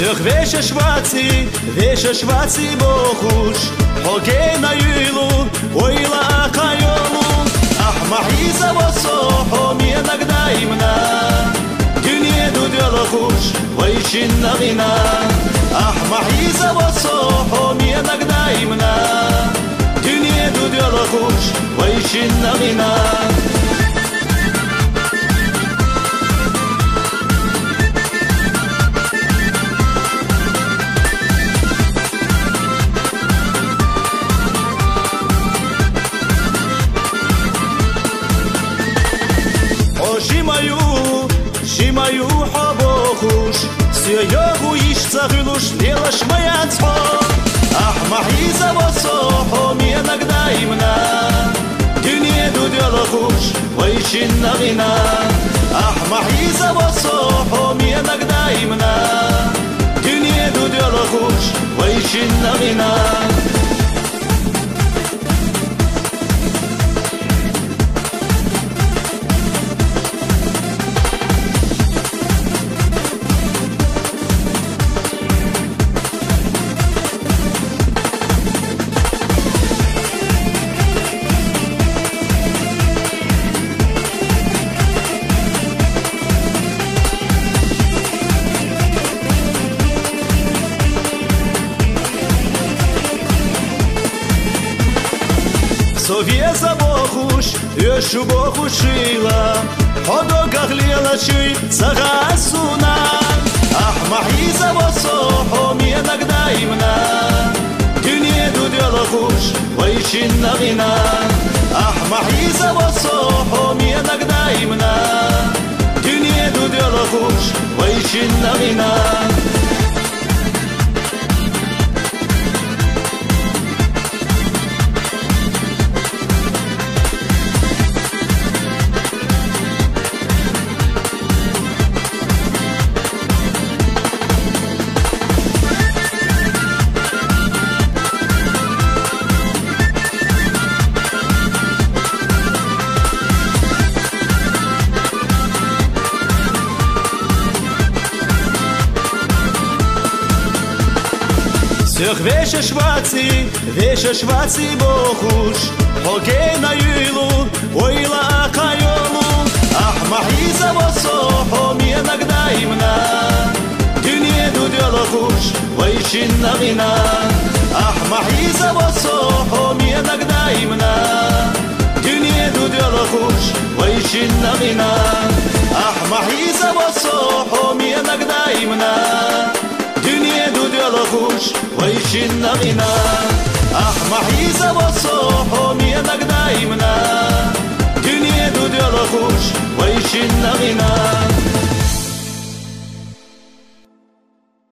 Цьох веша шваці, веша шваці бохуш, Хоке на юлу, ойла хайому, Ахмахи за васохом янагда имна, Дюне дудела хуш, вайшинна вина, Ахмахи за васохом янагда имна, Дюне дудела хуш, вайшинна вина, Шимаю, шимаю хабохуш Сиягу иш цагилуш лелаш маяцхо Ах махиза васохо ми иногда имна Дюния дудяла хуш, вайшин нагина Ах махиза васохо ми иногда имна Дюния дудяла хуш, вайшин нагина Совєза бохуш, йошу бохушила, Ходогах ліла чуй, цагасуна, Ах махіза восохом иногда имна, Дюния дудяла хуш, вайчин нагина, Ах махиза восохом иногда имна, Дюния дудяла хуш, вайчин нагина, Сөх веше шваці, веше шваці бохуш Хокей на юйлу, ойла кайолу Ах махиза васохом иногда имна Дюния дудяла хуш, вайшин нагина Ах махиза васохом иногда имна Дюния дудяла хуш, вайшин нагина Ах махиза васохом иногда ظلغوش ويشين نغينا أحمح يزا وصوحون ينك دايمنا دنيا دو ديالغوش ويشين نغينا